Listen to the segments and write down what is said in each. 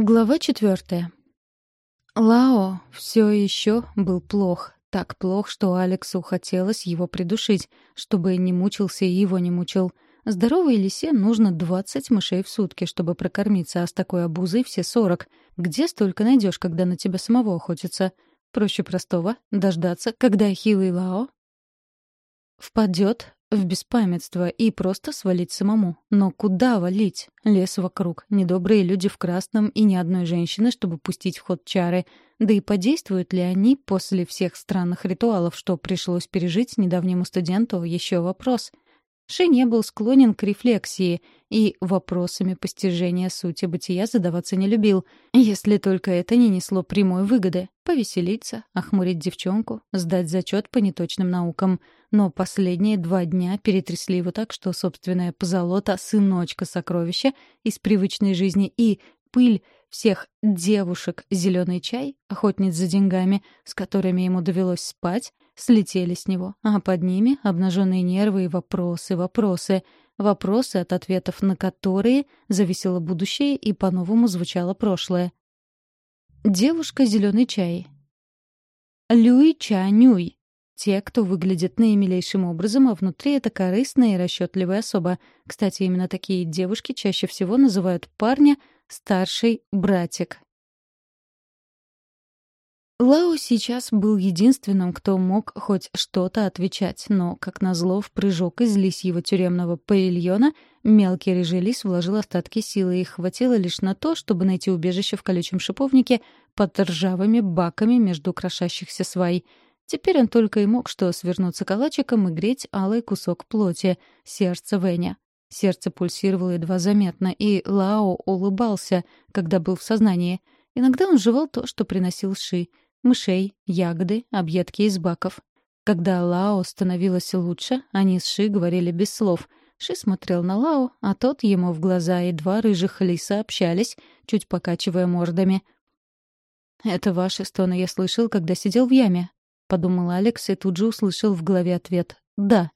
Глава четвертая. Лао все еще был плох. Так плох, что Алексу хотелось его придушить, чтобы не мучился и его не мучил. Здоровой лисе нужно двадцать мышей в сутки, чтобы прокормиться, а с такой обузой все сорок. Где столько найдешь, когда на тебя самого охотятся? Проще простого — дождаться, когда хилый Лао впадет в беспамятство и просто свалить самому. Но куда валить? Лес вокруг, недобрые люди в красном и ни одной женщины, чтобы пустить в ход чары. Да и подействуют ли они после всех странных ритуалов, что пришлось пережить недавнему студенту, еще вопрос — Ши был склонен к рефлексии и вопросами постижения сути бытия задаваться не любил, если только это не несло прямой выгоды — повеселиться, охмурить девчонку, сдать зачет по неточным наукам. Но последние два дня перетрясли его так, что собственная позолота, сыночка сокровища из привычной жизни и пыль всех девушек зеленый чай, охотниц за деньгами, с которыми ему довелось спать, слетели с него, а под ними обнаженные нервы и вопросы, вопросы, вопросы, от ответов на которые зависело будущее и по-новому звучало прошлое. Девушка зеленый чай. Люй Ча Нюй. Те, кто выглядит наимилейшим образом, а внутри это корыстная и расчетливая особа. Кстати, именно такие девушки чаще всего называют парня старший братик. Лао сейчас был единственным, кто мог хоть что-то отвечать, но, как назло, в прыжок из лисьего тюремного павильона мелкий рыжий лис вложил остатки силы, и хватило лишь на то, чтобы найти убежище в колючем шиповнике под ржавыми баками между крошащихся свай. Теперь он только и мог что свернуться калачиком и греть алый кусок плоти, сердце Веня. Сердце пульсировало едва заметно, и Лао улыбался, когда был в сознании. Иногда он жевал то, что приносил Ши — мышей, ягоды, объедки из баков. Когда Лао становилось лучше, они с Ши говорили без слов. Ши смотрел на Лао, а тот ему в глаза, и два рыжих лиса общались, чуть покачивая мордами. «Это ваши стоны я слышал, когда сидел в яме», — подумал Алекс и тут же услышал в голове ответ «да».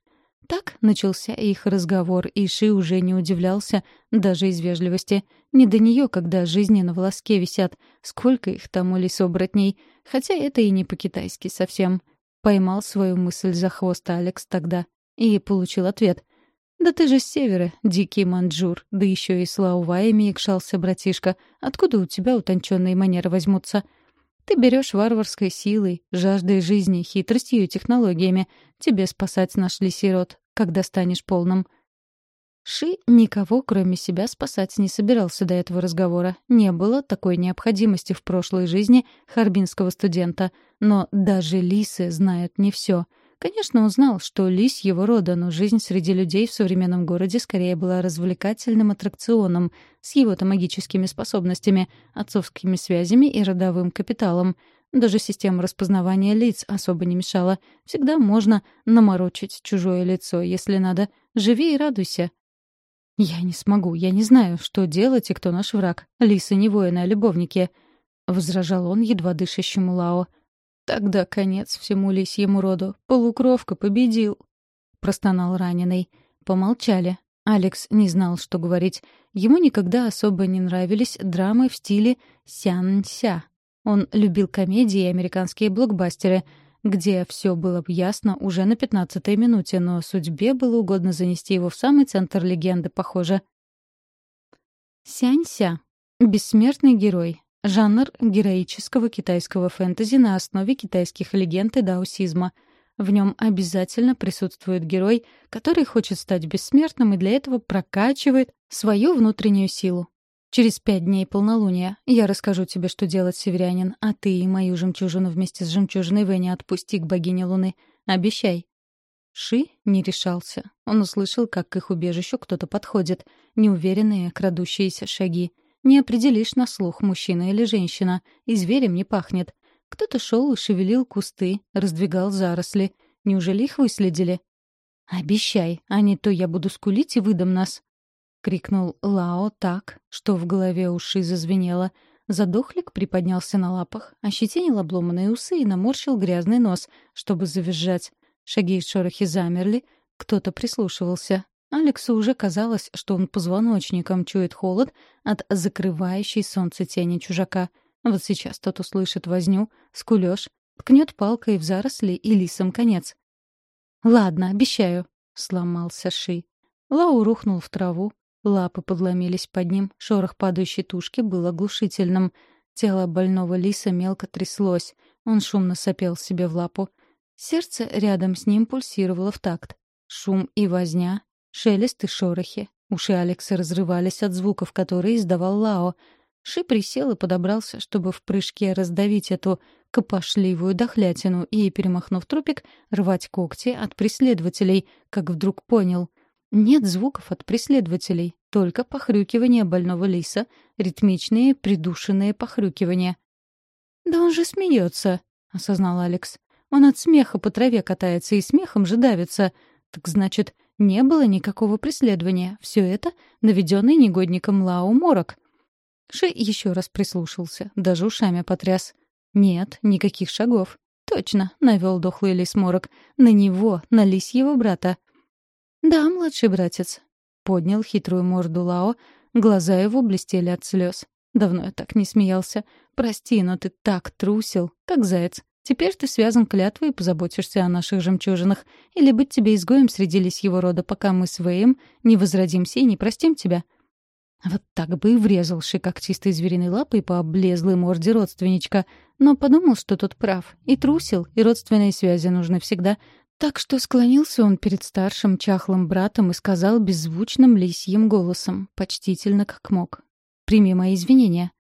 Так начался их разговор, и Ши уже не удивлялся, даже из вежливости. Не до нее, когда жизни на волоске висят. Сколько их там у лесобратней. Хотя это и не по-китайски совсем. Поймал свою мысль за хвост Алекс тогда. И получил ответ. «Да ты же с севера, дикий манджур, да еще и с лауваями икшался, братишка. Откуда у тебя утонченные манеры возьмутся?» Ты берешь варварской силой, жаждой жизни, хитростью и технологиями. Тебе спасать нашли сирот, когда станешь полным. Ши никого, кроме себя, спасать не собирался до этого разговора. Не было такой необходимости в прошлой жизни харбинского студента. Но даже лисы знают не все — Конечно, он знал, что лис его рода, но жизнь среди людей в современном городе скорее была развлекательным аттракционом с его-то магическими способностями, отцовскими связями и родовым капиталом. Даже система распознавания лиц особо не мешала. Всегда можно наморочить чужое лицо, если надо. Живи и радуйся. «Я не смогу, я не знаю, что делать и кто наш враг. Лисы не воины, а любовники», — возражал он едва дышащему Лао. Тогда конец всему лисьему роду. Полукровка победил. Простонал раненый. Помолчали. Алекс не знал, что говорить. Ему никогда особо не нравились драмы в стиле «сян-ся». Он любил комедии и американские блокбастеры, где все было бы ясно уже на пятнадцатой минуте, но судьбе было угодно занести его в самый центр легенды, похоже. Сянь-ся. Бессмертный герой. Жанр героического китайского фэнтези на основе китайских легенд и даосизма. В нем обязательно присутствует герой, который хочет стать бессмертным и для этого прокачивает свою внутреннюю силу. Через пять дней полнолуния я расскажу тебе, что делать, северянин, а ты и мою жемчужину вместе с жемчужиной Венни отпусти к богине Луны. Обещай. Ши не решался. Он услышал, как к их убежищу кто-то подходит. Неуверенные, крадущиеся шаги. Не определишь на слух, мужчина или женщина, и зверем не пахнет. Кто-то шел и шевелил кусты, раздвигал заросли. Неужели их выследили? «Обещай, а не то я буду скулить и выдам нас!» — крикнул Лао так, что в голове уши зазвенело. Задохлик приподнялся на лапах, ощетинил обломанные усы и наморщил грязный нос, чтобы завизжать. Шаги и шорохи замерли, кто-то прислушивался. Алексу уже казалось, что он позвоночником чует холод от закрывающей солнце тени чужака. Вот сейчас тот услышит возню, скулёж, ткнет палкой в заросли и лисом конец. «Ладно, обещаю», — сломался Ши. Лау рухнул в траву, лапы подломились под ним, шорох падающей тушки был оглушительным. Тело больного лиса мелко тряслось, он шумно сопел себе в лапу. Сердце рядом с ним пульсировало в такт. Шум и возня, Шелест и шорохи. Уши Алекса разрывались от звуков, которые издавал Лао. Ши присел и подобрался, чтобы в прыжке раздавить эту копошливую дохлятину и, перемахнув трупик, рвать когти от преследователей, как вдруг понял. Нет звуков от преследователей, только похрюкивание больного лиса, ритмичные придушенные похрюкивания. «Да он же смеется», — осознал Алекс. «Он от смеха по траве катается и смехом же давится. Так значит, не было никакого преследования. Все это наведенный негодником Лао морок. Ши еще раз прислушался, даже ушами потряс. Нет, никаких шагов. Точно, навел дохлый лис морок. На него, на лисьего брата. «Да, младший братец», — поднял хитрую морду Лао. Глаза его блестели от слез. Давно я так не смеялся. Прости, но ты так трусил, как заяц. Теперь ты связан клятвой и позаботишься о наших жемчужинах. Или быть тебе изгоем среди лисьего рода, пока мы с Вэем не возродимся и не простим тебя». Вот так бы и врезал Ши когтистой звериной лапой по облезлой морде родственничка. Но подумал, что тот прав. И трусил, и родственные связи нужны всегда. Так что склонился он перед старшим чахлым братом и сказал беззвучным лисьим голосом, почтительно как мог. «Прими мои извинения.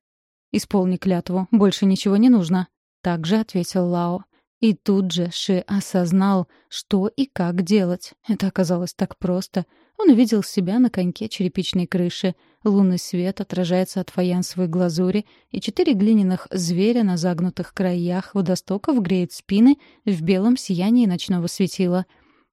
Исполни клятву, больше ничего не нужно». Также ответил Лао. И тут же Ши осознал, что и как делать. Это оказалось так просто. Он увидел себя на коньке черепичной крыши. Лунный свет отражается от фаянсовой глазури, и четыре глиняных зверя на загнутых краях водостоков греют спины в белом сиянии ночного светила.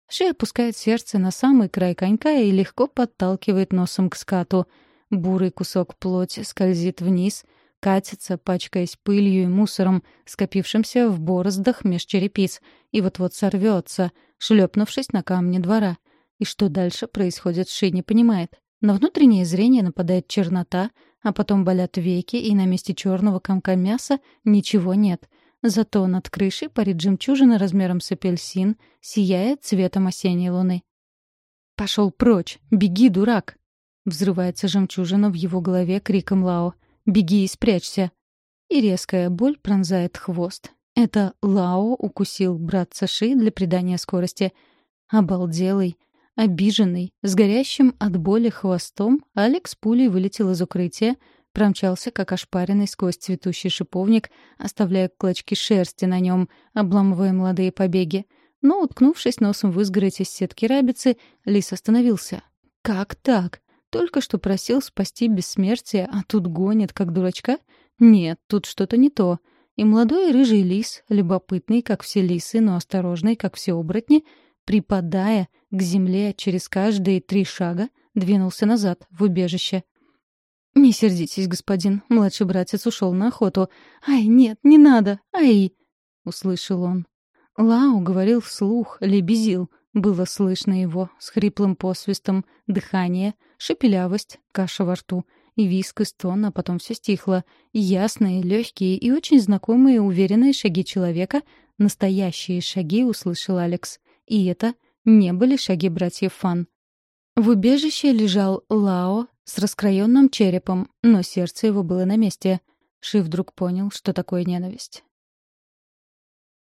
Ши опускает сердце на самый край конька и легко подталкивает носом к скату. Бурый кусок плоти скользит вниз — катится, пачкаясь пылью и мусором, скопившимся в бороздах меж черепиц, и вот-вот сорвется, шлепнувшись на камне двора. И что дальше происходит, Ши не понимает. На внутреннее зрение нападает чернота, а потом болят веки, и на месте черного комка мяса ничего нет. Зато над крышей парит жемчужина размером с апельсин, сияя цветом осенней луны. «Пошел прочь! Беги, дурак!» Взрывается жемчужина в его голове криком Лао — Беги и спрячься!» И резкая боль пронзает хвост. Это Лао укусил брат Саши для придания скорости. Обалделый, обиженный, с горящим от боли хвостом, Алекс пулей вылетел из укрытия, промчался, как ошпаренный сквозь цветущий шиповник, оставляя клочки шерсти на нем, обламывая молодые побеги. Но, уткнувшись носом в изгородь из сетки рабицы, лис остановился. «Как так? Только что просил спасти бессмертие, а тут гонит, как дурачка? Нет, тут что-то не то. И молодой рыжий лис, любопытный, как все лисы, но осторожный, как все оборотни, припадая к земле через каждые три шага, двинулся назад, в убежище. «Не сердитесь, господин, младший братец ушел на охоту. Ай, нет, не надо, ай!» — услышал он. Лау говорил вслух, лебезил. Было слышно его с хриплым посвистом, дыхание, шепелявость, каша во рту и виск и стон, а потом все стихло. ясные, легкие и очень знакомые уверенные шаги человека, настоящие шаги услышал Алекс. И это не были шаги братьев Фан. В убежище лежал Лао с раскроенным черепом, но сердце его было на месте. Ши вдруг понял, что такое ненависть.